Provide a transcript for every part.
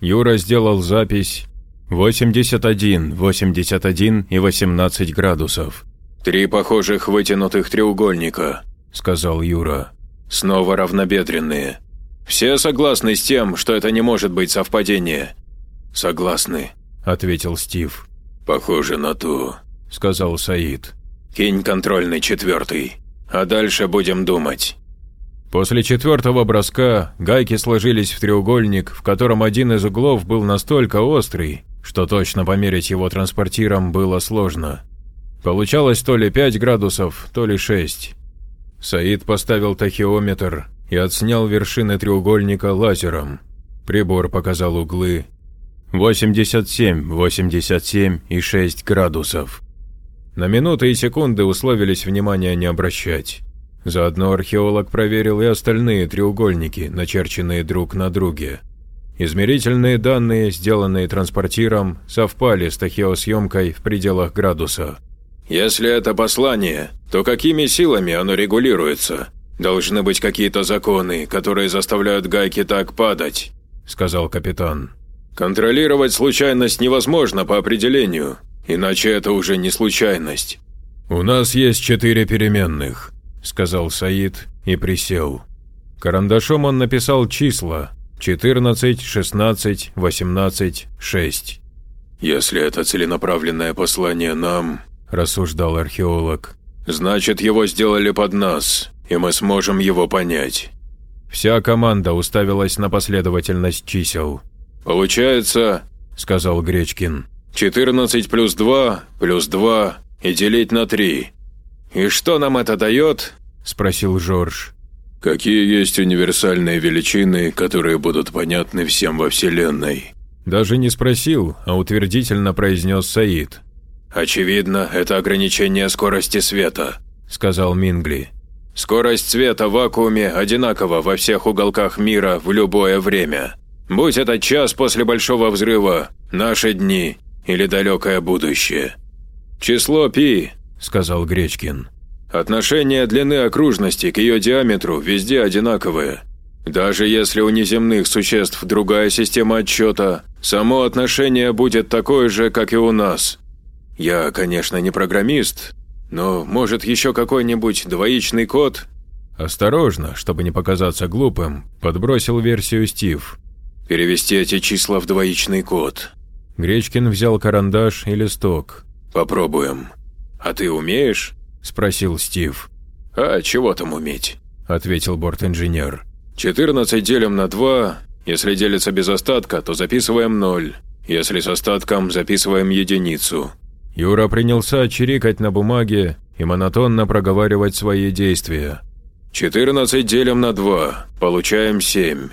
Юра сделал запись 81, 81 и 18 градусов. «Три похожих вытянутых треугольника», – сказал Юра. «Снова равнобедренные. Все согласны с тем, что это не может быть совпадение?» «Согласны», – ответил Стив. «Похоже на то», – сказал Саид. «Кинь контрольный четвертый, а дальше будем думать». После четвертого броска гайки сложились в треугольник, в котором один из углов был настолько острый, что точно померить его транспортиром было сложно. Получалось то ли 5 градусов, то ли 6. Саид поставил тахиометр и отснял вершины треугольника лазером. Прибор показал углы 87, 87 и 6 градусов. На минуты и секунды условились внимания не обращать. Заодно археолог проверил и остальные треугольники, начерченные друг на друге. Измерительные данные, сделанные транспортиром, совпали с тахеосъемкой в пределах градуса. «Если это послание, то какими силами оно регулируется? Должны быть какие-то законы, которые заставляют гайки так падать», – сказал капитан. «Контролировать случайность невозможно по определению, иначе это уже не случайность». «У нас есть четыре переменных», – сказал Саид и присел. Карандашом он написал числа, 14, 16, 18, 6. «Если это целенаправленное послание нам», – рассуждал археолог, – «значит, его сделали под нас, и мы сможем его понять». Вся команда уставилась на последовательность чисел. «Получается», – сказал Гречкин, – «14 плюс 2 плюс 2 и делить на 3». «И что нам это дает?» – спросил Жорж. Какие есть универсальные величины, которые будут понятны всем во Вселенной? Даже не спросил, а утвердительно произнес Саид. «Очевидно, это ограничение скорости света», – сказал Мингли. «Скорость света в вакууме одинакова во всех уголках мира в любое время. Будь это час после Большого Взрыва, наши дни или далекое будущее». «Число пи», – сказал Гречкин. Отношение длины окружности к ее диаметру везде одинаковое. Даже если у неземных существ другая система отсчета, само отношение будет такое же, как и у нас. Я, конечно, не программист, но может еще какой-нибудь двоичный код? Осторожно, чтобы не показаться глупым, подбросил версию Стив. Перевести эти числа в двоичный код. Гречкин взял карандаш и листок. Попробуем. А ты умеешь? – спросил Стив. «А чего там уметь?» – ответил борт-инженер. «14 делим на 2. Если делится без остатка, то записываем 0. Если с остатком, записываем единицу». Юра принялся чирикать на бумаге и монотонно проговаривать свои действия. «14 делим на 2, получаем 7.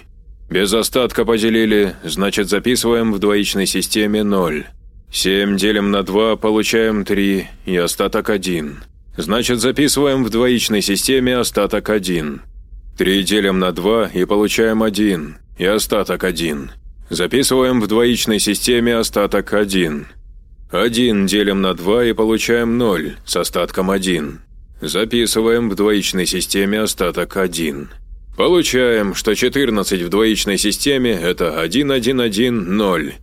Без остатка поделили, значит записываем в двоичной системе 0. 7 делим на 2, получаем 3 и остаток 1. Значит, записываем в двоичной системе остаток 1. 3 делим на 2 и получаем 1, и остаток 1. Записываем в двоичной системе остаток 1. 1 делим на 2 и получаем 0 с остатком 1. Записываем в двоичной системе остаток 1. Получаем, что 14 в двоичной системе – это 1110.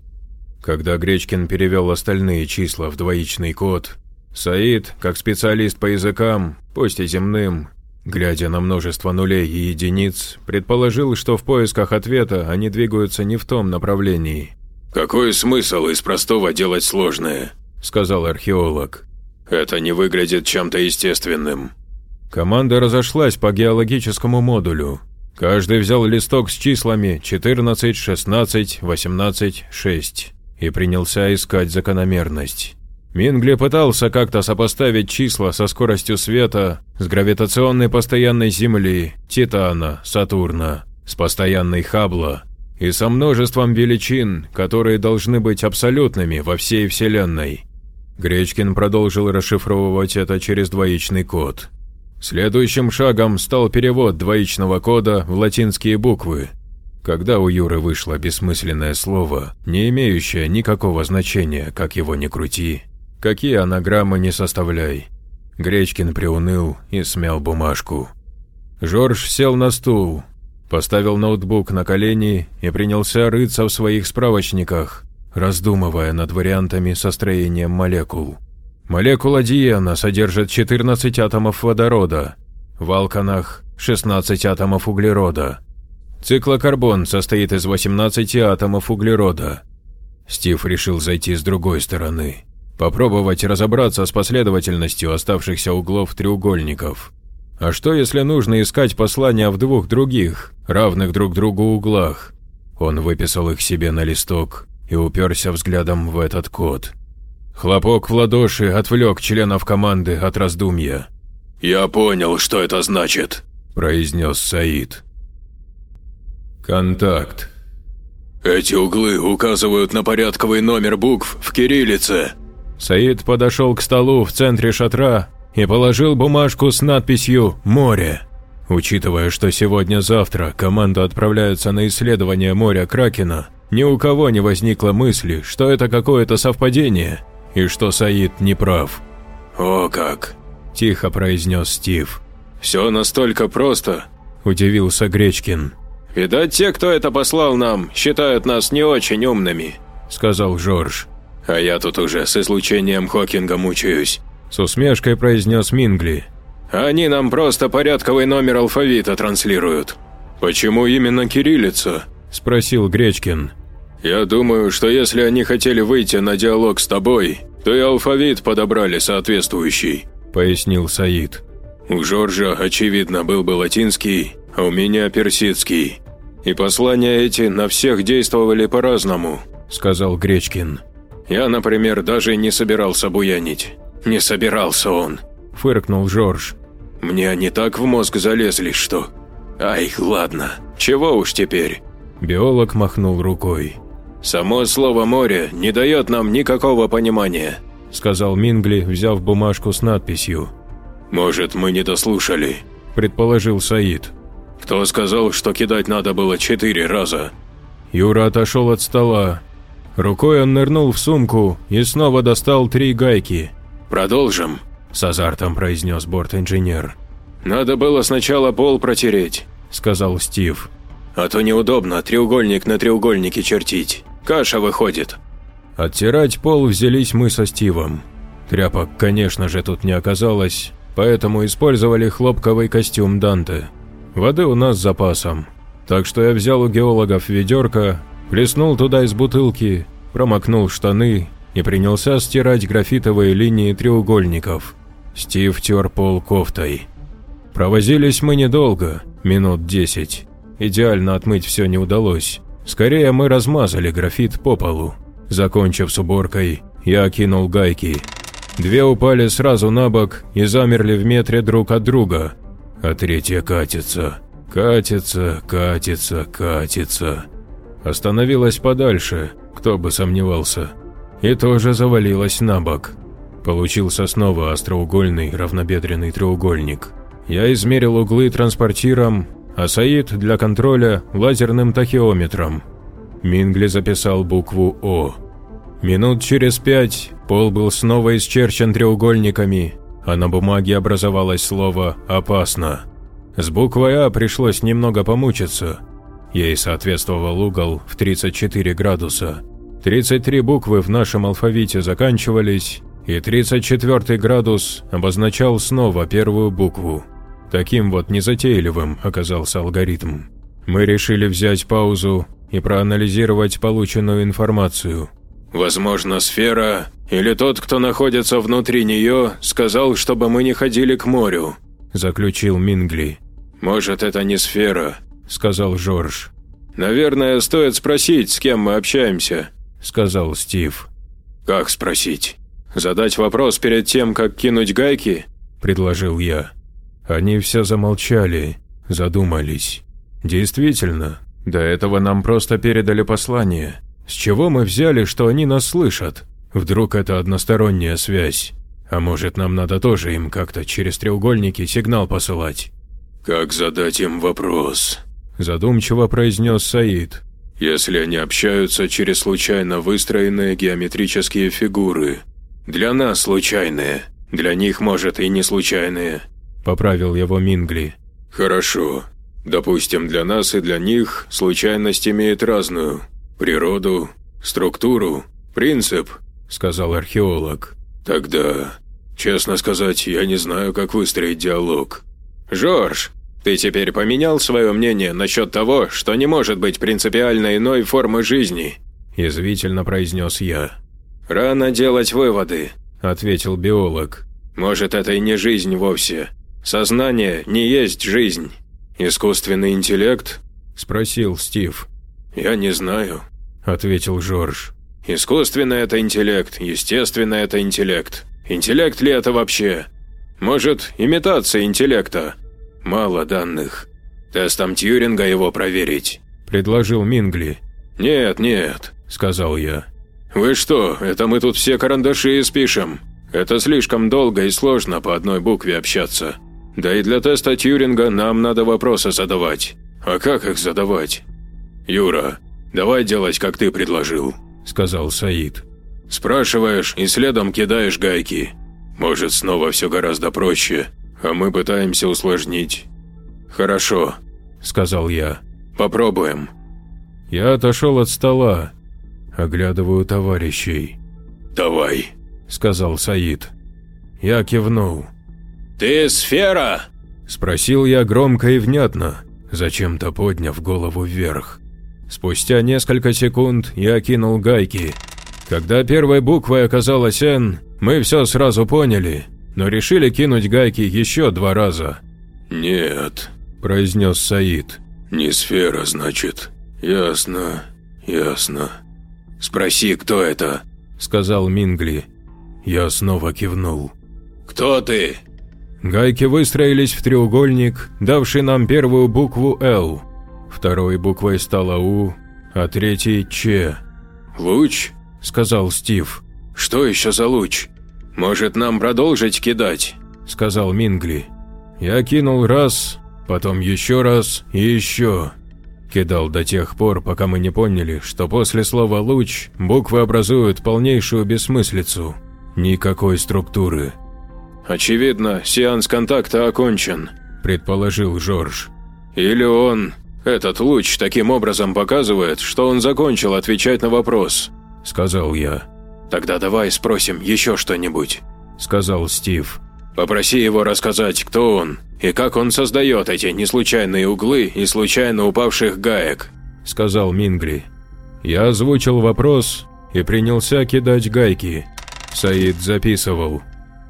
Когда Гречкин перевел остальные числа в двоичный код, Саид, как специалист по языкам, пусть и земным, глядя на множество нулей и единиц, предположил, что в поисках ответа они двигаются не в том направлении. «Какой смысл из простого делать сложное?» – сказал археолог. «Это не выглядит чем-то естественным». Команда разошлась по геологическому модулю. Каждый взял листок с числами 14, 16, 18, 6 и принялся искать закономерность. Мингли пытался как-то сопоставить числа со скоростью света с гравитационной постоянной Земли, Титана, Сатурна, с постоянной Хаббла и со множеством величин, которые должны быть абсолютными во всей Вселенной. Гречкин продолжил расшифровывать это через двоичный код. Следующим шагом стал перевод двоичного кода в латинские буквы. Когда у Юры вышло бессмысленное слово, не имеющее никакого значения, как его ни крути, Какие анаграммы не составляй. Гречкин приуныл и смял бумажку. Жорж сел на стул. поставил ноутбук на колени и принялся рыться в своих справочниках, раздумывая над вариантами со строением молекул. Молекула диена содержит 14 атомов водорода, в алканах – 16 атомов углерода. Циклокарбон состоит из 18 атомов углерода. Стив решил зайти с другой стороны, попробовать разобраться с последовательностью оставшихся углов треугольников. А что если нужно искать послания в двух других, равных друг другу углах? Он выписал их себе на листок и уперся взглядом в этот код. Хлопок в ладоши отвлек членов команды от раздумья. «Я понял, что это значит», – произнес Саид. Контакт. «Эти углы указывают на порядковый номер букв в кириллице». Саид подошел к столу в центре шатра и положил бумажку с надписью «Море». Учитывая, что сегодня-завтра команда отправляется на исследование моря Кракена, ни у кого не возникло мысли, что это какое-то совпадение и что Саид не прав. «О как!» – тихо произнес Стив. «Все настолько просто», – удивился Гречкин. «Видать, те, кто это послал нам, считают нас не очень умными», – сказал Жорж. «А я тут уже с излучением Хокинга мучаюсь. С усмешкой произнес Мингли. «Они нам просто порядковый номер алфавита транслируют». «Почему именно кириллица?» – спросил Гречкин. «Я думаю, что если они хотели выйти на диалог с тобой, то и алфавит подобрали соответствующий», – пояснил Саид. «У Жоржа, очевидно, был бы латинский, у меня персидский. И послания эти на всех действовали по-разному», – сказал Гречкин. «Я, например, даже не собирался буянить. «Не собирался он», – фыркнул Жорж. «Мне они так в мозг залезли, что...» «Ай, ладно, чего уж теперь?» Биолог махнул рукой. «Само слово «море» не дает нам никакого понимания», – сказал Мингли, взяв бумажку с надписью. «Может, мы не дослушали», – предположил Саид. «Кто сказал, что кидать надо было четыре раза?» Юра отошел от стола. Рукой он нырнул в сумку и снова достал три гайки. «Продолжим», – с азартом произнес борт-инженер. «Надо было сначала пол протереть», – сказал Стив. «А то неудобно треугольник на треугольнике чертить. Каша выходит». Оттирать пол взялись мы со Стивом. Тряпок, конечно же, тут не оказалось, поэтому использовали хлопковый костюм Данте. Воды у нас с запасом, так что я взял у геологов ведерко, плеснул туда из бутылки, промокнул штаны и принялся стирать графитовые линии треугольников. Стив тер пол кофтой. Провозились мы недолго, минут десять. Идеально отмыть все не удалось. Скорее мы размазали графит по полу. Закончив с уборкой, я окинул гайки. Две упали сразу на бок и замерли в метре друг от друга, а третья катится. Катится, катится, катится. Остановилась подальше, кто бы сомневался и тоже завалилась на бок. Получился снова остроугольный равнобедренный треугольник. Я измерил углы транспортиром, а Саид для контроля лазерным тахиометром. Мингли записал букву «О». Минут через пять пол был снова исчерчен треугольниками, а на бумаге образовалось слово «опасно». С буквой «А» пришлось немного помучиться. Ей соответствовал угол в 34 градуса. 33 буквы в нашем алфавите заканчивались, и 34 градус обозначал снова первую букву. Таким вот незатейливым оказался алгоритм. Мы решили взять паузу и проанализировать полученную информацию. «Возможно, сфера или тот, кто находится внутри нее, сказал, чтобы мы не ходили к морю», – заключил Мингли. «Может, это не сфера», – сказал Жорж. «Наверное, стоит спросить, с кем мы общаемся», – сказал Стив. «Как спросить? Задать вопрос перед тем, как кинуть гайки?» – предложил я. Они все замолчали, задумались. Действительно, до этого нам просто передали послание. С чего мы взяли, что они нас слышат? Вдруг это односторонняя связь? А может, нам надо тоже им как-то через треугольники сигнал посылать? «Как задать им вопрос?» – задумчиво произнес Саид если они общаются через случайно выстроенные геометрические фигуры. Для нас случайные, для них, может, и не случайные», – поправил его Мингли. «Хорошо. Допустим, для нас и для них случайность имеет разную. Природу, структуру, принцип, сказал археолог. Тогда, честно сказать, я не знаю, как выстроить диалог. Жорж, ты теперь поменял свое мнение насчет того, что не может быть принципиально иной формы жизни? Язвительно произнес я. Рано делать выводы, ответил биолог. Может, это и не жизнь вовсе. Сознание не есть жизнь. «Искусственный интеллект?» – спросил Стив. «Я не знаю», – ответил Жорж. «Искусственный это интеллект, естественно это интеллект. Интеллект ли это вообще? Может, имитация интеллекта? Мало данных. Тестом Тьюринга его проверить», – предложил Мингли. «Нет, нет», – сказал я. «Вы что, это мы тут все карандаши испишем? Это слишком долго и сложно по одной букве общаться». Да и для теста Тьюринга нам надо вопросы задавать. А как их задавать? Юра, давай делать, как ты предложил, сказал Саид. Спрашиваешь и следом кидаешь гайки. Может, снова все гораздо проще, а мы пытаемся усложнить. Хорошо, сказал я. Попробуем. Я отошел от стола, оглядываю товарищей. «Давай», – сказал Саид. Я кивнул. «Ты сфера?» – спросил я громко и внятно, зачем-то подняв голову вверх. Спустя несколько секунд я кинул гайки. Когда первой буквой оказалась «Н», мы все сразу поняли, но решили кинуть гайки еще два раза. «Нет», – произнес Саид. «Не сфера, значит. Ясно, ясно». «Спроси, кто это?» – сказал Мингли. Я снова кивнул. «Кто ты?» Гайки выстроились в треугольник, давший нам первую букву «Л». Второй буквой стала «У», а третьей «Ч». «Луч?» – сказал Стив. «Что еще за луч? Может, нам продолжить кидать?» – сказал Мингли. Я кинул раз, потом еще раз и еще. Кидал до тех пор, пока мы не поняли, что после слова «луч» буквы образуют полнейшую бессмыслицу. Никакой структуры. «Очевидно, сеанс контакта окончен», – предположил Жорж. «Или он, этот луч, таким образом показывает, что он закончил отвечать на вопрос», – сказал я. «Тогда давай спросим еще что-нибудь», – сказал Стив. «Попроси его рассказать, кто он и как он создает эти неслучайные углы и случайно упавших гаек», – сказал Мингли. Я озвучил вопрос и принялся кидать гайки. Саид записывал.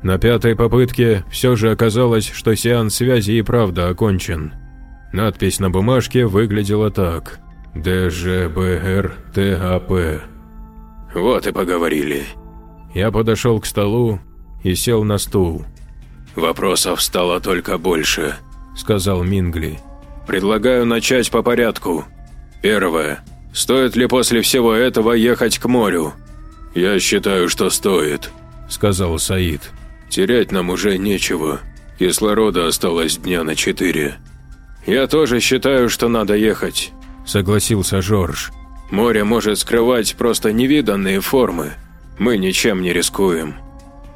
На пятой попытке все же оказалось, что сеанс связи и правда окончен. Надпись на бумажке выглядела так «ДЖБРТАП». «Вот и поговорили». Я подошел к столу и сел на стул. «Вопросов стало только больше», – сказал Мингли. «Предлагаю начать по порядку. Первое. Стоит ли после всего этого ехать к морю?» «Я считаю, что стоит», – сказал Саид. Терять нам уже нечего. Кислорода осталось дня на четыре. Я тоже считаю, что надо ехать, согласился Жорж. Море может скрывать просто невиданные формы. Мы ничем не рискуем.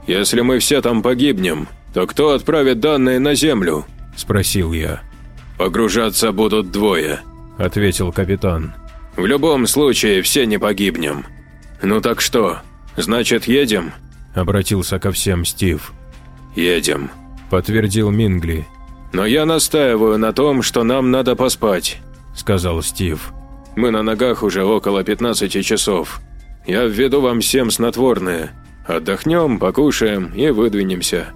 Если мы все там погибнем, то кто отправит данные на Землю? Спросил я. Погружаться будут двое, ответил капитан. В любом случае все не погибнем. Ну так что, значит едем? – обратился ко всем Стив. «Едем», – подтвердил Мингли. «Но я настаиваю на том, что нам надо поспать», – сказал Стив. «Мы на ногах уже около 15 часов. Я введу вам всем снотворное. Отдохнем, покушаем и выдвинемся».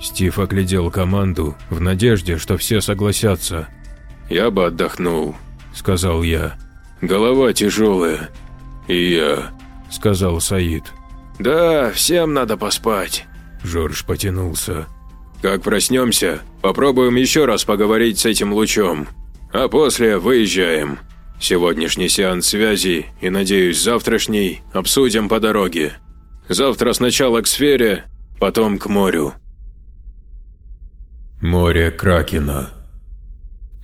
Стив оглядел команду в надежде, что все согласятся. «Я бы отдохнул», – сказал я. «Голова тяжелая». «И я», – сказал Саид. «Да, всем надо поспать», – Жорж потянулся. «Как проснемся, попробуем еще раз поговорить с этим лучом, а после выезжаем. Сегодняшний сеанс связи и, надеюсь, завтрашний обсудим по дороге. Завтра сначала к сфере, потом к морю». Море Кракена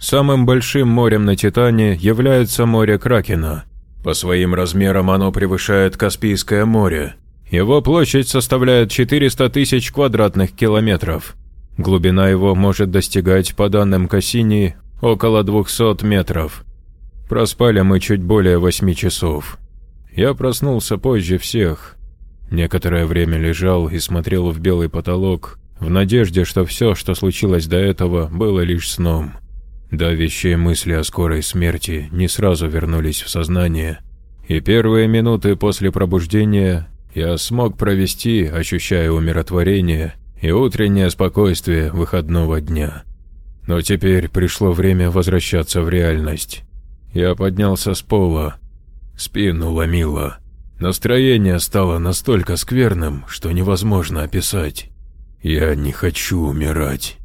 Самым большим морем на Титане является море Кракена. По своим размерам оно превышает Каспийское море. Его площадь составляет 400 тысяч квадратных километров. Глубина его может достигать, по данным Кассини, около 200 метров. Проспали мы чуть более 8 часов. Я проснулся позже всех. Некоторое время лежал и смотрел в белый потолок, в надежде, что все, что случилось до этого, было лишь сном. Давящие мысли о скорой смерти не сразу вернулись в сознание, и первые минуты после пробуждения я смог провести, ощущая умиротворение и утреннее спокойствие выходного дня. Но теперь пришло время возвращаться в реальность. Я поднялся с пола. Спину ломило. Настроение стало настолько скверным, что невозможно описать. Я не хочу умирать.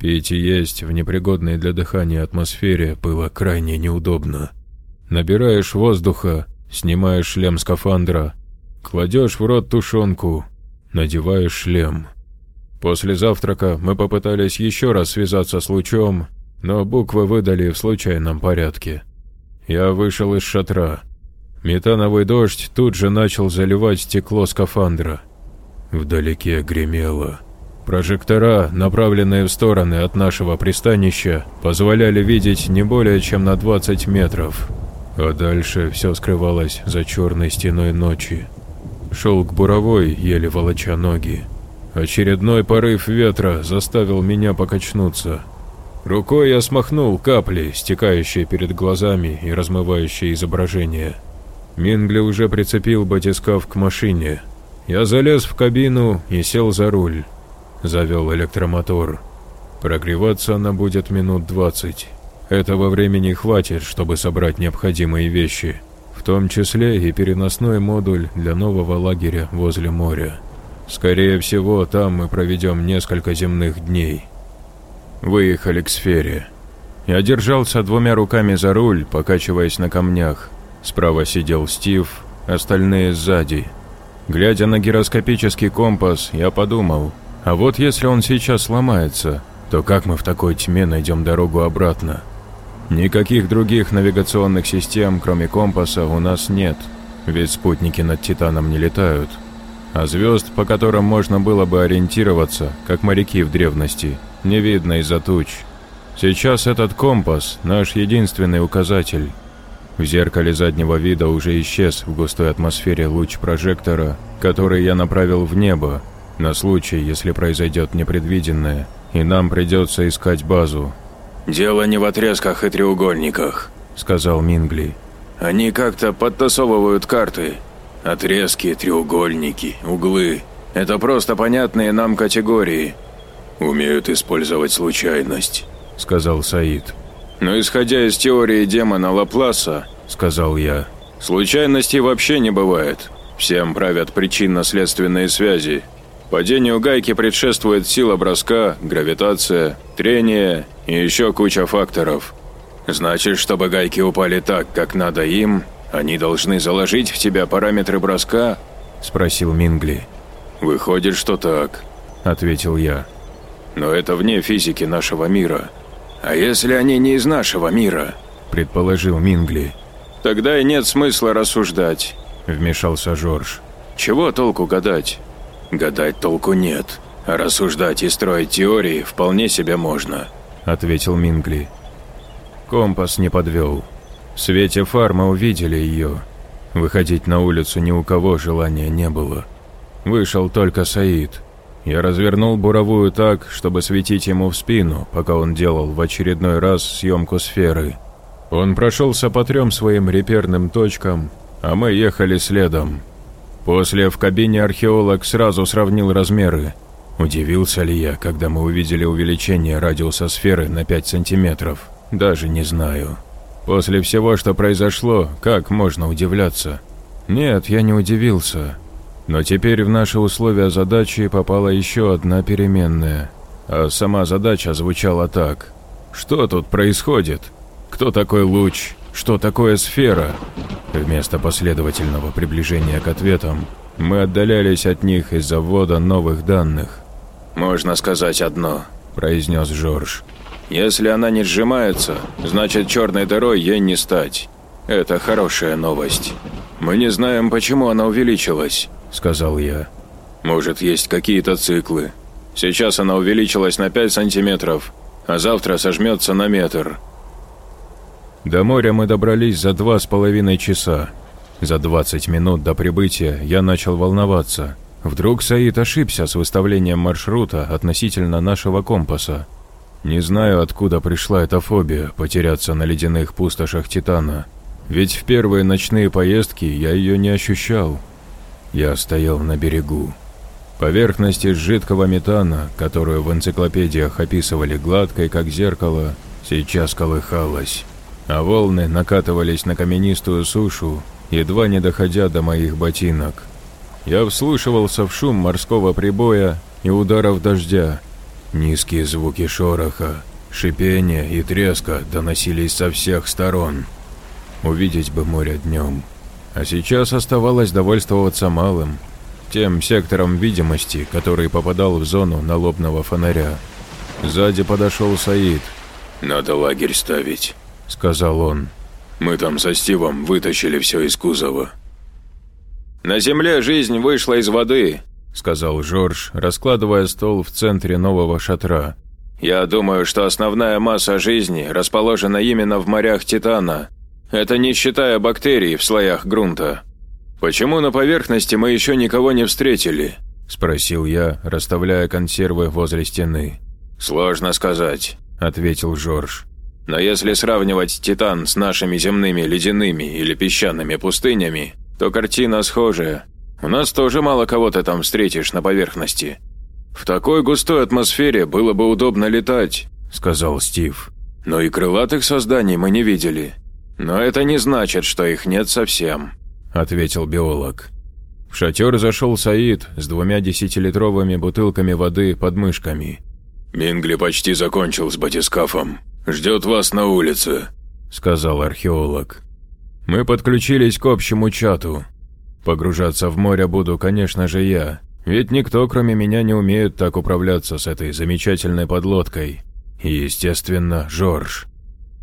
Пить и есть в непригодной для дыхания атмосфере было крайне неудобно. Набираешь воздуха, снимаешь шлем скафандра, кладешь в рот тушенку, надеваешь шлем. После завтрака мы попытались еще раз связаться с лучом, но буквы выдали в случайном порядке. Я вышел из шатра. Метановый дождь тут же начал заливать стекло скафандра. Вдалеке гремело. Прожектора, направленные в стороны от нашего пристанища, позволяли видеть не более чем на 20 метров, а дальше все скрывалось за черной стеной ночи. Шел к буровой, еле волоча ноги. Очередной порыв ветра заставил меня покачнуться. Рукой я смахнул капли, стекающие перед глазами и размывающие изображение. Мингли уже прицепил батискаф к машине. Я залез в кабину и сел за руль. Завел электромотор. Прогреваться она будет минут двадцать. Этого времени хватит, чтобы собрать необходимые вещи, в том числе и переносной модуль для нового лагеря возле моря. Скорее всего, там мы проведем несколько земных дней. Выехали к сфере. Я держался двумя руками за руль, покачиваясь на камнях. Справа сидел Стив, остальные сзади. Глядя на гироскопический компас, я подумал, а вот если он сейчас сломается, то как мы в такой тьме найдем дорогу обратно? Никаких других навигационных систем, кроме компаса, у нас нет, ведь спутники над Титаном не летают а звезд, по которым можно было бы ориентироваться, как моряки в древности, не видно из-за туч. Сейчас этот компас – наш единственный указатель. В зеркале заднего вида уже исчез в густой атмосфере луч прожектора, который я направил в небо, на случай, если произойдет непредвиденное, и нам придется искать базу. «Дело не в отрезках и треугольниках», – сказал Мингли. «Они как-то подтасовывают карты, Отрезки, треугольники, углы – это просто понятные нам категории. Умеют использовать случайность, сказал Саид. Но исходя из теории демона Лапласа, сказал я, случайностей вообще не бывает. Всем правят причинно-следственные связи. Падению гайки предшествует сила броска, гравитация, трение и еще куча факторов. Значит, чтобы гайки упали так, как надо им, они должны заложить в тебя параметры броска?» – спросил Мингли. «Выходит, что так», – ответил я. «Но это вне физики нашего мира. А если они не из нашего мира?» – предположил Мингли. «Тогда и нет смысла рассуждать», – вмешался Жорж. «Чего толку гадать?» «Гадать толку нет, а рассуждать и строить теории вполне себе можно», – ответил Мингли. Компас не подвел. В свете фар мы увидели ее. Выходить на улицу ни у кого желания не было. Вышел только Саид. Я развернул буровую так, чтобы светить ему в спину, пока он делал в очередной раз съемку сферы. Он прошелся по трем своим реперным точкам, а мы ехали следом. После в кабине археолог сразу сравнил размеры. Удивился ли я, когда мы увидели увеличение радиуса сферы на 5 сантиметров? Даже не знаю. После всего, что произошло, как можно удивляться? Нет, я не удивился. Но теперь в наши условия задачи попала еще одна переменная. А сама задача звучала так. Что тут происходит? Кто такой луч? Что такое сфера? Вместо последовательного приближения к ответам, мы отдалялись от них из-за ввода новых данных. «Можно сказать одно», – произнес Жорж. Если она не сжимается, значит черной дырой ей не стать. Это хорошая новость. Мы не знаем, почему она увеличилась, сказал я. Может, есть какие-то циклы. Сейчас она увеличилась на 5 сантиметров, а завтра сожмется на метр. До моря мы добрались за два с половиной часа. За 20 минут до прибытия я начал волноваться. Вдруг Саид ошибся с выставлением маршрута относительно нашего компаса. Не знаю, откуда пришла эта фобия потеряться на ледяных пустошах Титана. Ведь в первые ночные поездки я ее не ощущал. Я стоял на берегу. Поверхность из жидкого метана, которую в энциклопедиях описывали гладкой, как зеркало, сейчас колыхалась, а волны накатывались на каменистую сушу, едва не доходя до моих ботинок. Я вслушивался в шум морского прибоя и ударов дождя, Низкие звуки шороха, шипения и треска доносились со всех сторон. Увидеть бы море днем. А сейчас оставалось довольствоваться малым, тем сектором видимости, который попадал в зону налобного фонаря. Сзади подошел Саид. «Надо лагерь ставить», — сказал он. «Мы там со Стивом вытащили все из кузова». «На земле жизнь вышла из воды», сказал Жорж, раскладывая стол в центре нового шатра. «Я думаю, что основная масса жизни расположена именно в морях Титана. Это не считая бактерий в слоях грунта. Почему на поверхности мы еще никого не встретили?» – спросил я, расставляя консервы возле стены. «Сложно сказать», – ответил Жорж. «Но если сравнивать Титан с нашими земными ледяными или песчаными пустынями, то картина схожая. У нас тоже мало кого ты там встретишь на поверхности. В такой густой атмосфере было бы удобно летать», – сказал Стив. «Но и крылатых созданий мы не видели. Но это не значит, что их нет совсем», – ответил биолог. В шатер зашел Саид с двумя десятилитровыми бутылками воды под мышками. «Мингли почти закончил с батискафом. Ждет вас на улице», – сказал археолог. Мы подключились к общему чату, Погружаться в море буду, конечно же, я, ведь никто, кроме меня, не умеет так управляться с этой замечательной подлодкой. И, естественно, Жорж.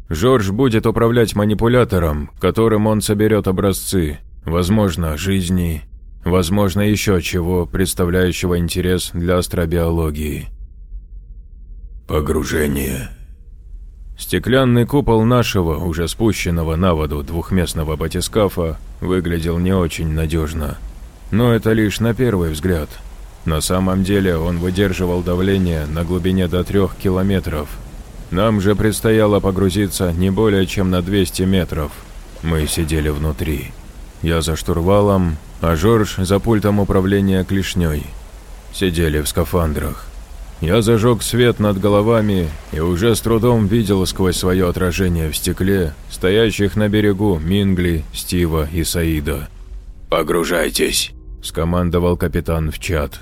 Жорж будет управлять манипулятором, которым он соберет образцы, возможно, жизни, возможно, еще чего, представляющего интерес для астробиологии. Погружение Стеклянный купол нашего, уже спущенного на воду двухместного батискафа, выглядел не очень надежно. Но это лишь на первый взгляд. На самом деле он выдерживал давление на глубине до трех километров. Нам же предстояло погрузиться не более чем на 200 метров. Мы сидели внутри. Я за штурвалом, а Жорж за пультом управления клешней. Сидели в скафандрах. Я зажег свет над головами и уже с трудом видел сквозь свое отражение в стекле стоящих на берегу Мингли, Стива и Саида. «Погружайтесь», – скомандовал капитан в чат.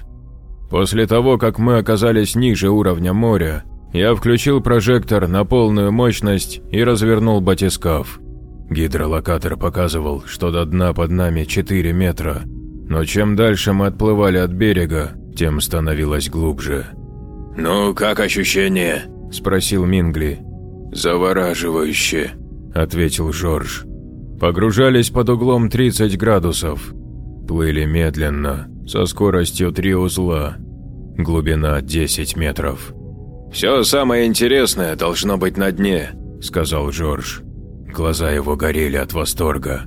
После того, как мы оказались ниже уровня моря, я включил прожектор на полную мощность и развернул батискаф. Гидролокатор показывал, что до дна под нами 4 метра, но чем дальше мы отплывали от берега, тем становилось глубже. «Ну, как ощущение?» – спросил Мингли. «Завораживающе», – ответил Жорж. Погружались под углом 30 градусов. Плыли медленно, со скоростью 3 узла. Глубина 10 метров. «Все самое интересное должно быть на дне», – сказал Жорж. Глаза его горели от восторга.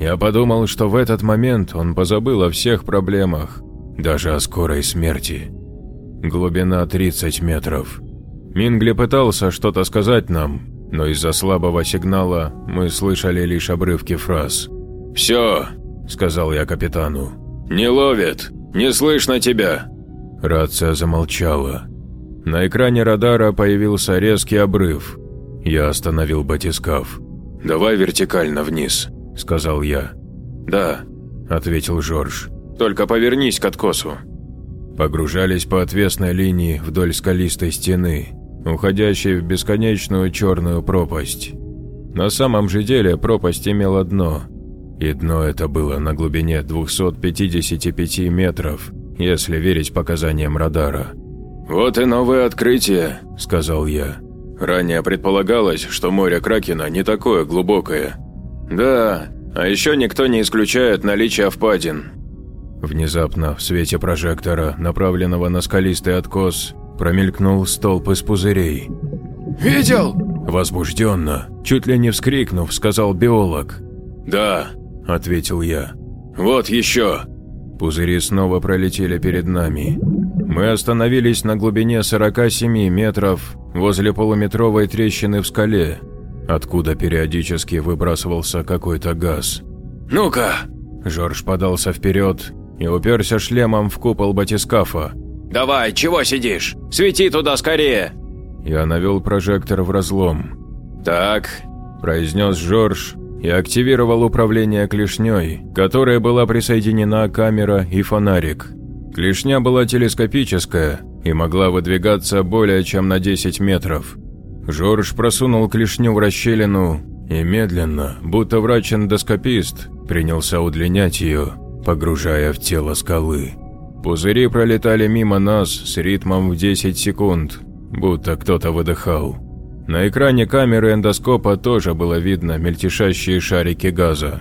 Я подумал, что в этот момент он позабыл о всех проблемах, даже о скорой смерти. Глубина 30 метров. Мингли пытался что-то сказать нам, но из-за слабого сигнала мы слышали лишь обрывки фраз. «Все», – сказал я капитану. «Не ловит, не слышно тебя». Рация замолчала. На экране радара появился резкий обрыв. Я остановил батискаф. «Давай вертикально вниз», – сказал я. «Да», – ответил Жорж. «Только повернись к откосу». Погружались по отвесной линии вдоль скалистой стены, уходящей в бесконечную черную пропасть. На самом же деле пропасть имела дно, и дно это было на глубине 255 метров, если верить показаниям радара. «Вот и новое открытие», – сказал я. «Ранее предполагалось, что море Кракена не такое глубокое». «Да, а еще никто не исключает наличие впадин. Внезапно в свете прожектора, направленного на скалистый откос, промелькнул столб из пузырей. «Видел?» Возбужденно, чуть ли не вскрикнув, сказал биолог. «Да», – ответил я. «Вот еще!» Пузыри снова пролетели перед нами. Мы остановились на глубине 47 метров возле полуметровой трещины в скале, откуда периодически выбрасывался какой-то газ. «Ну-ка!» Жорж подался вперед и уперся шлемом в купол батискафа. «Давай, чего сидишь? Свети туда скорее!» Я навел прожектор в разлом. «Так», – произнес Жорж и активировал управление клешней, которая была присоединена камера и фонарик. Клешня была телескопическая и могла выдвигаться более чем на 10 метров. Жорж просунул клешню в расщелину и медленно, будто врач-эндоскопист, принялся удлинять ее, погружая в тело скалы. Пузыри пролетали мимо нас с ритмом в 10 секунд, будто кто-то выдыхал. На экране камеры эндоскопа тоже было видно мельтешащие шарики газа.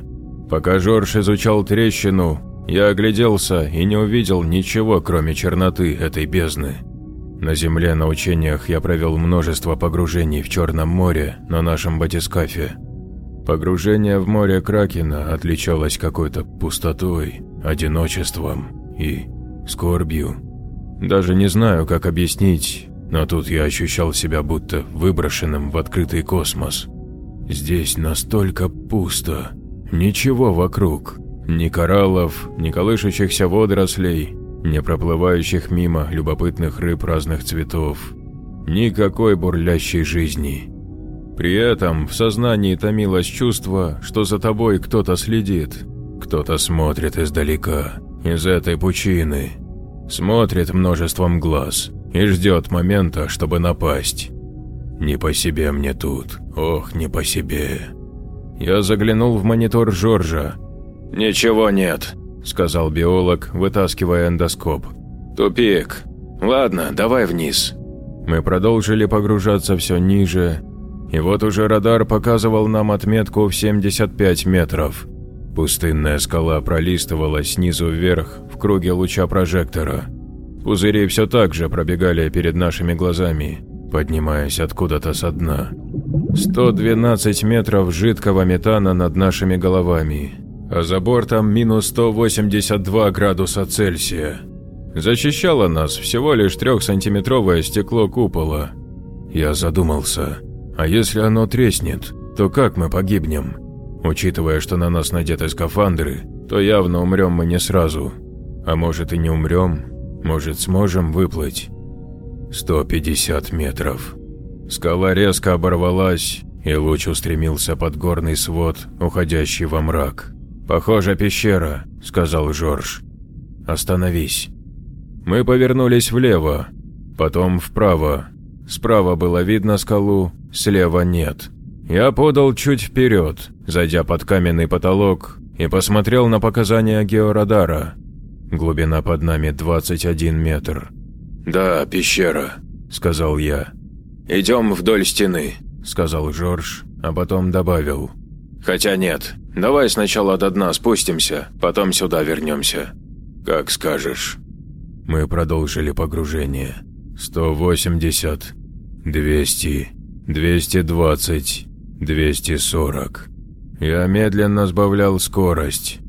Пока Жорж изучал трещину, я огляделся и не увидел ничего, кроме черноты этой бездны. На Земле на учениях я провел множество погружений в Черном море на нашем батискафе. Погружение в море Кракена отличалось какой-то пустотой, одиночеством и скорбью. Даже не знаю, как объяснить, но тут я ощущал себя будто выброшенным в открытый космос. Здесь настолько пусто, ничего вокруг, ни кораллов, ни колышущихся водорослей, ни проплывающих мимо любопытных рыб разных цветов, никакой бурлящей жизни. При этом в сознании томилось чувство, что за тобой кто-то следит, кто-то смотрит издалека, из этой пучины, смотрит множеством глаз – и ждет момента, чтобы напасть. Не по себе мне тут, ох, не по себе. Я заглянул в монитор Жоржа. «Ничего нет», – сказал биолог, вытаскивая эндоскоп. «Тупик. Ладно, давай вниз». Мы продолжили погружаться все ниже, и вот уже радар показывал нам отметку в 75 метров. Пустынная скала пролистывала снизу вверх в круге луча прожектора – Пузыри все так же пробегали перед нашими глазами, поднимаясь откуда-то со дна. 112 метров жидкого метана над нашими головами, а за бортом минус 182 градуса Цельсия. Защищало нас всего лишь трехсантиметровое стекло купола. Я задумался, а если оно треснет, то как мы погибнем? Учитывая, что на нас надеты скафандры, то явно умрем мы не сразу. А может и не умрем, может, сможем выплыть? 150 метров. Скала резко оборвалась, и луч устремился под горный свод, уходящий во мрак. «Похоже, пещера», – сказал Жорж. «Остановись». Мы повернулись влево, потом вправо. Справа было видно скалу, слева нет. Я подал чуть вперед, зайдя под каменный потолок, и посмотрел на показания георадара. Глубина под нами 21 метр. «Да, пещера», – сказал я. «Идем вдоль стены», – сказал Жорж, а потом добавил. «Хотя нет, давай сначала до дна спустимся, потом сюда вернемся». «Как скажешь». Мы продолжили погружение. 180, 200, 220, 240. Я медленно сбавлял скорость,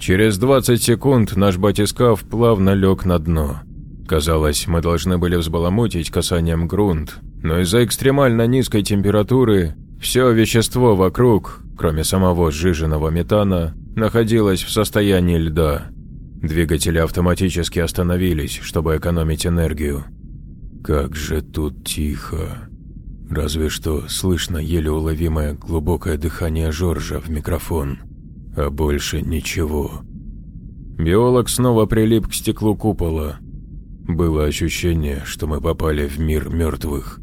Через 20 секунд наш батискаф плавно лег на дно. Казалось, мы должны были взбаламутить касанием грунт, но из-за экстремально низкой температуры все вещество вокруг, кроме самого сжиженного метана, находилось в состоянии льда. Двигатели автоматически остановились, чтобы экономить энергию. Как же тут тихо. Разве что слышно еле уловимое глубокое дыхание Жоржа в микрофон а больше ничего. Биолог снова прилип к стеклу купола. Было ощущение, что мы попали в мир мертвых.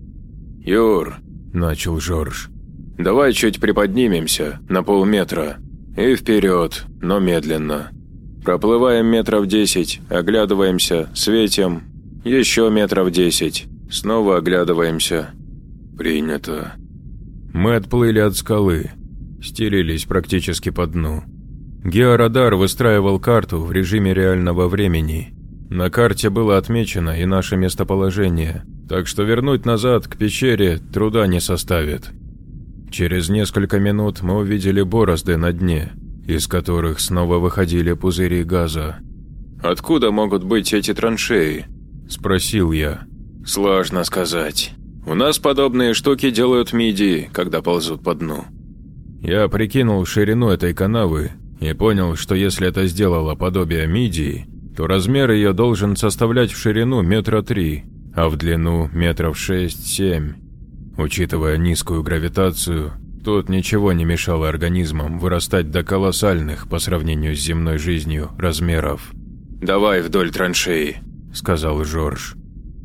«Юр», – начал Жорж, – «давай чуть приподнимемся на полметра и вперед, но медленно. Проплываем метров десять, оглядываемся, светим, еще метров десять, снова оглядываемся». «Принято». Мы отплыли от скалы, стелились практически по дну. Георадар выстраивал карту в режиме реального времени. На карте было отмечено и наше местоположение, так что вернуть назад к пещере труда не составит. Через несколько минут мы увидели борозды на дне, из которых снова выходили пузыри газа. «Откуда могут быть эти траншеи?» – спросил я. «Сложно сказать. У нас подобные штуки делают мидии, когда ползут по дну». Я прикинул ширину этой канавы и понял, что если это сделало подобие мидии, то размер ее должен составлять в ширину метра три, а в длину метров шесть-семь. Учитывая низкую гравитацию, тут ничего не мешало организмам вырастать до колоссальных по сравнению с земной жизнью размеров. «Давай вдоль траншеи», – сказал Жорж.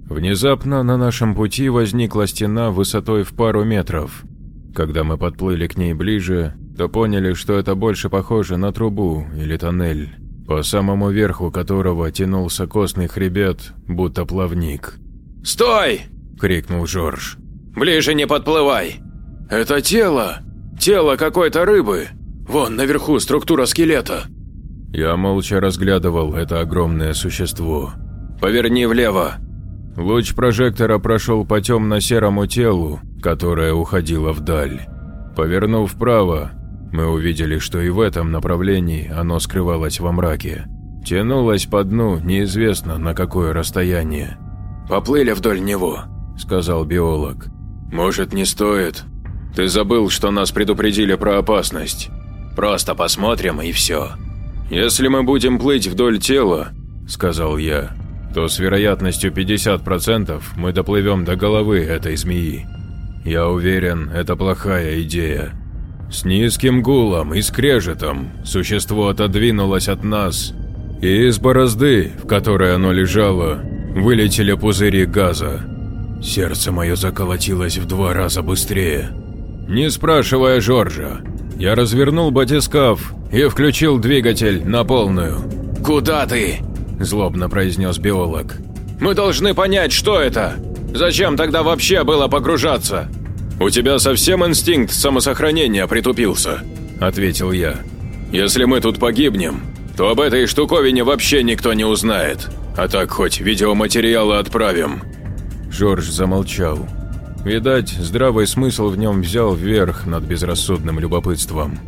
Внезапно на нашем пути возникла стена высотой в пару метров. Когда мы подплыли к ней ближе, то поняли, что это больше похоже на трубу или тоннель, по самому верху которого тянулся костный хребет, будто плавник. «Стой!» – крикнул Жорж. «Ближе не подплывай! Это тело! Тело какой-то рыбы! Вон наверху структура скелета!» Я молча разглядывал это огромное существо. «Поверни влево!» Луч прожектора прошел по темно-серому телу, которое уходило вдаль. Повернув вправо, мы увидели, что и в этом направлении оно скрывалось во мраке. Тянулось по дну неизвестно на какое расстояние. «Поплыли вдоль него», – сказал биолог. «Может, не стоит? Ты забыл, что нас предупредили про опасность. Просто посмотрим и все». «Если мы будем плыть вдоль тела», – сказал я, – то с вероятностью 50% мы доплывем до головы этой змеи. Я уверен, это плохая идея. С низким гулом и скрежетом существо отодвинулось от нас, и из борозды, в которой оно лежало, вылетели пузыри газа. Сердце мое заколотилось в два раза быстрее. Не спрашивая Жоржа, я развернул батискаф и включил двигатель на полную. «Куда ты?» – злобно произнес биолог. «Мы должны понять, что это. Зачем тогда вообще было погружаться?» «У тебя совсем инстинкт самосохранения притупился», – ответил я. «Если мы тут погибнем, то об этой штуковине вообще никто не узнает. А так хоть видеоматериалы отправим». Жорж замолчал. Видать, здравый смысл в нем взял вверх над безрассудным любопытством.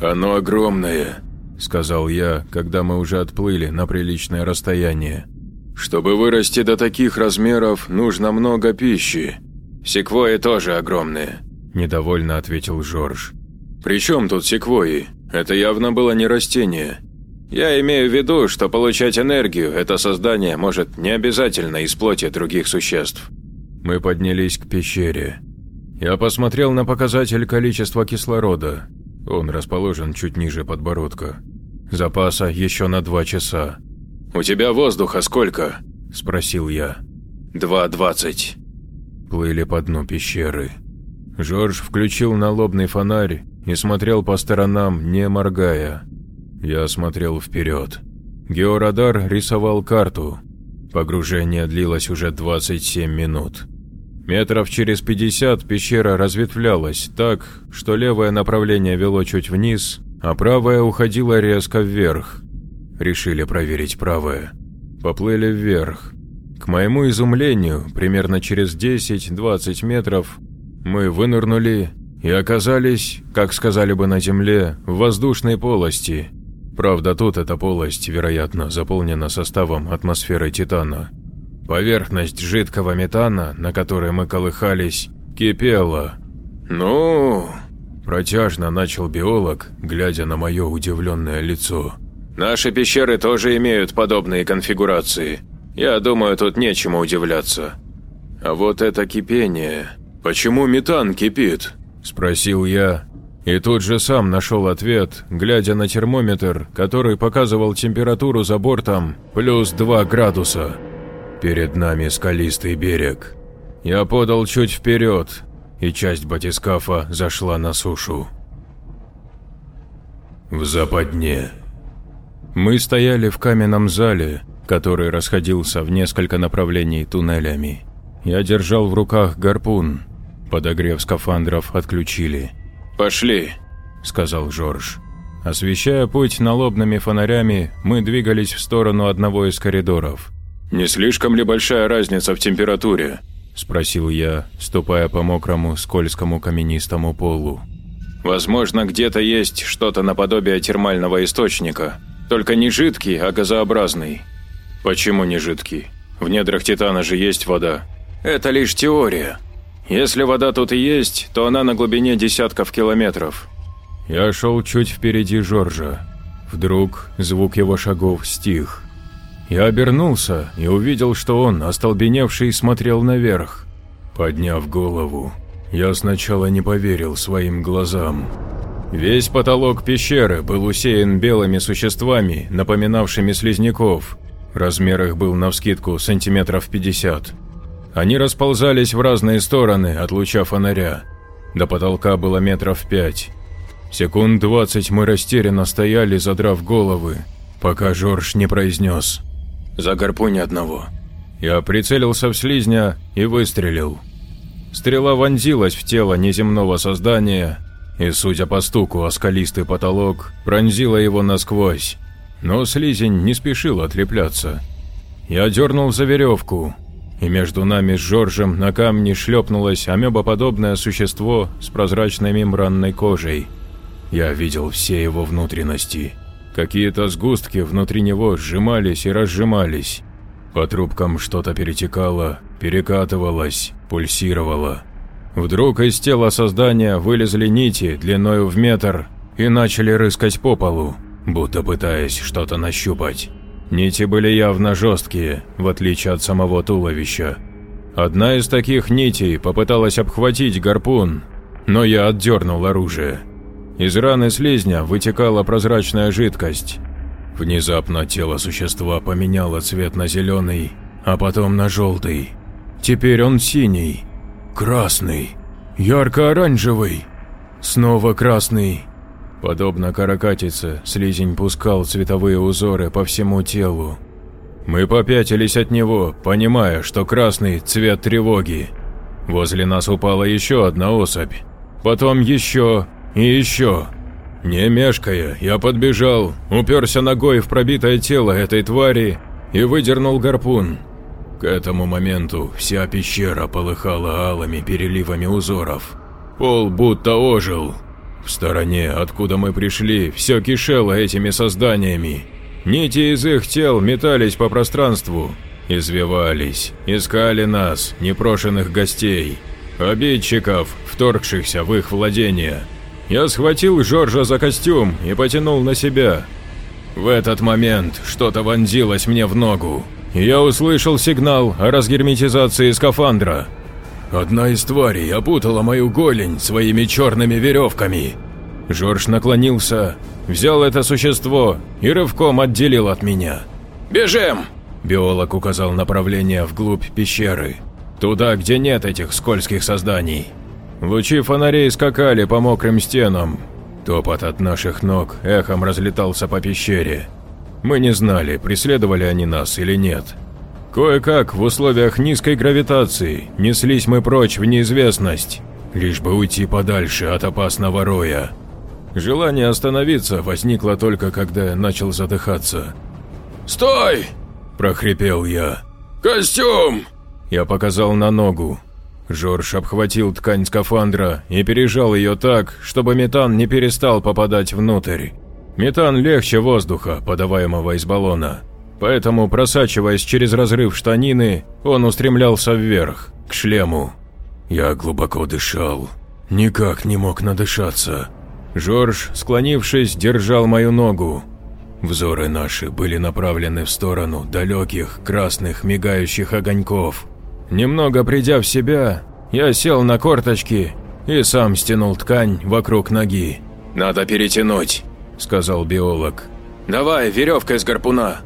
«Оно огромное», – сказал я, когда мы уже отплыли на приличное расстояние. «Чтобы вырасти до таких размеров, нужно много пищи. Секвои тоже огромные», – недовольно ответил Жорж. «При чем тут секвои? Это явно было не растение. Я имею в виду, что получать энергию это создание может не обязательно из плоти других существ. Мы поднялись к пещере. Я посмотрел на показатель количества кислорода. Он расположен чуть ниже подбородка. Запаса еще на два часа. «У тебя воздуха сколько?» – спросил я. «Два двадцать». Плыли по дну пещеры. Жорж включил налобный фонарь и смотрел по сторонам, не моргая. Я смотрел вперед. Георадар рисовал карту. Погружение длилось уже 27 минут. Метров через 50 пещера разветвлялась так, что левое направление вело чуть вниз, а правое уходило резко вверх. Решили проверить правое. Поплыли вверх. К моему изумлению, примерно через 10-20 метров мы вынырнули и оказались, как сказали бы на Земле, в воздушной полости – Правда, тут эта полость, вероятно, заполнена составом атмосферы Титана. Поверхность жидкого метана, на которой мы колыхались, кипела. «Ну...» – протяжно начал биолог, глядя на мое удивленное лицо. «Наши пещеры тоже имеют подобные конфигурации. Я думаю, тут нечему удивляться. А вот это кипение... Почему метан кипит?» – спросил я, и тут же сам нашел ответ, глядя на термометр, который показывал температуру за бортом плюс 2 градуса. Перед нами скалистый берег. Я подал чуть вперед, и часть батискафа зашла на сушу. В западне. Мы стояли в каменном зале, который расходился в несколько направлений туннелями. Я держал в руках гарпун. Подогрев скафандров отключили. «Пошли», – сказал Жорж. Освещая путь налобными фонарями, мы двигались в сторону одного из коридоров. «Не слишком ли большая разница в температуре?» – спросил я, ступая по мокрому, скользкому каменистому полу. «Возможно, где-то есть что-то наподобие термального источника, только не жидкий, а газообразный». «Почему не жидкий? В недрах Титана же есть вода». «Это лишь теория. Если вода тут и есть, то она на глубине десятков километров». Я шел чуть впереди Жоржа. Вдруг звук его шагов стих. Я обернулся и увидел, что он, остолбеневший, смотрел наверх. Подняв голову, я сначала не поверил своим глазам. Весь потолок пещеры был усеян белыми существами, напоминавшими слизняков. Размер их был навскидку сантиметров 50. Они расползались в разные стороны от луча фонаря. До потолка было метров пять. Секунд двадцать мы растерянно стояли, задрав головы, пока Жорж не произнес за гарпуни одного. Я прицелился в слизня и выстрелил. Стрела вонзилась в тело неземного создания, и, судя по стуку о скалистый потолок, пронзила его насквозь. Но слизень не спешил отлепляться. Я дернул за веревку, и между нами с Жоржем на камне шлепнулось амебоподобное существо с прозрачной мембранной кожей. Я видел все его внутренности – Какие-то сгустки внутри него сжимались и разжимались. По трубкам что-то перетекало, перекатывалось, пульсировало. Вдруг из тела создания вылезли нити длиною в метр и начали рыскать по полу, будто пытаясь что-то нащупать. Нити были явно жесткие, в отличие от самого туловища. Одна из таких нитей попыталась обхватить гарпун, но я отдернул оружие. Из раны слизня вытекала прозрачная жидкость. Внезапно тело существа поменяло цвет на зеленый, а потом на желтый. Теперь он синий, красный, ярко-оранжевый, снова красный. Подобно каракатице, слизень пускал цветовые узоры по всему телу. Мы попятились от него, понимая, что красный – цвет тревоги. Возле нас упала еще одна особь. Потом еще и еще. Не мешкая, я подбежал, уперся ногой в пробитое тело этой твари и выдернул гарпун. К этому моменту вся пещера полыхала алыми переливами узоров. Пол будто ожил. В стороне, откуда мы пришли, все кишело этими созданиями. Нити из их тел метались по пространству, извивались, искали нас, непрошенных гостей, обидчиков, вторгшихся в их владения. Я схватил Жоржа за костюм и потянул на себя. В этот момент что-то вонзилось мне в ногу. Я услышал сигнал о разгерметизации скафандра. Одна из тварей опутала мою голень своими черными веревками. Жорж наклонился, взял это существо и рывком отделил от меня. «Бежим!» Биолог указал направление вглубь пещеры, туда, где нет этих скользких созданий. Лучи фонарей скакали по мокрым стенам. Топот от наших ног эхом разлетался по пещере. Мы не знали, преследовали они нас или нет. Кое-как в условиях низкой гравитации неслись мы прочь в неизвестность, лишь бы уйти подальше от опасного роя. Желание остановиться возникло только когда я начал задыхаться. «Стой!» – прохрипел я. «Костюм!» Я показал на ногу. Жорж обхватил ткань скафандра и пережал ее так, чтобы метан не перестал попадать внутрь. Метан легче воздуха, подаваемого из баллона. Поэтому, просачиваясь через разрыв штанины, он устремлялся вверх, к шлему. Я глубоко дышал. Никак не мог надышаться. Жорж, склонившись, держал мою ногу. Взоры наши были направлены в сторону далеких красных мигающих огоньков – Немного придя в себя, я сел на корточки и сам стянул ткань вокруг ноги. «Надо перетянуть», – сказал биолог. «Давай, веревка из гарпуна».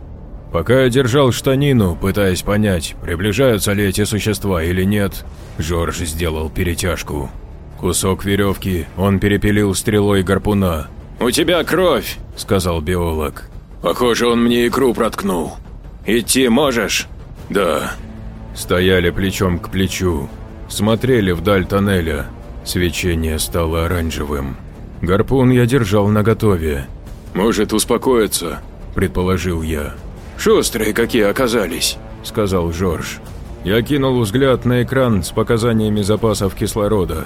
Пока я держал штанину, пытаясь понять, приближаются ли эти существа или нет, Жорж сделал перетяжку. Кусок веревки он перепилил стрелой гарпуна. «У тебя кровь», – сказал биолог. «Похоже, он мне икру проткнул. Идти можешь?» «Да», Стояли плечом к плечу, смотрели вдаль тоннеля. Свечение стало оранжевым. Гарпун я держал наготове. «Может успокоиться», – предположил я. «Шустрые какие оказались», – сказал Жорж. Я кинул взгляд на экран с показаниями запасов кислорода.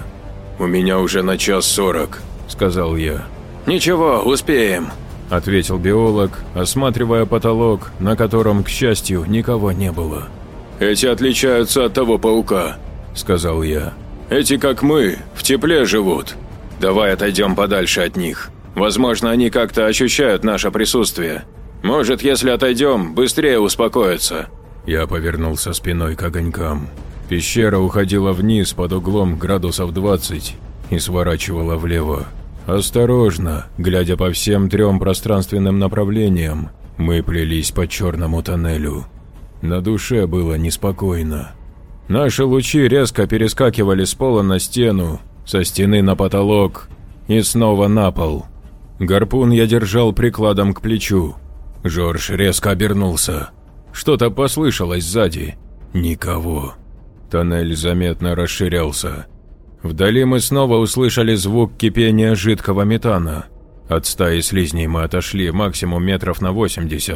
«У меня уже на час сорок», – сказал я. «Ничего, успеем», – ответил биолог, осматривая потолок, на котором, к счастью, никого не было. «Эти отличаются от того паука», – сказал я. «Эти, как мы, в тепле живут. Давай отойдем подальше от них. Возможно, они как-то ощущают наше присутствие. Может, если отойдем, быстрее успокоятся». Я повернулся спиной к огонькам. Пещера уходила вниз под углом градусов 20 и сворачивала влево. Осторожно, глядя по всем трем пространственным направлениям, мы плелись по черному тоннелю. На душе было неспокойно. Наши лучи резко перескакивали с пола на стену, со стены на потолок и снова на пол. Гарпун я держал прикладом к плечу. Жорж резко обернулся. Что-то послышалось сзади. Никого. Тоннель заметно расширялся. Вдали мы снова услышали звук кипения жидкого метана. От стаи слизней мы отошли максимум метров на 80.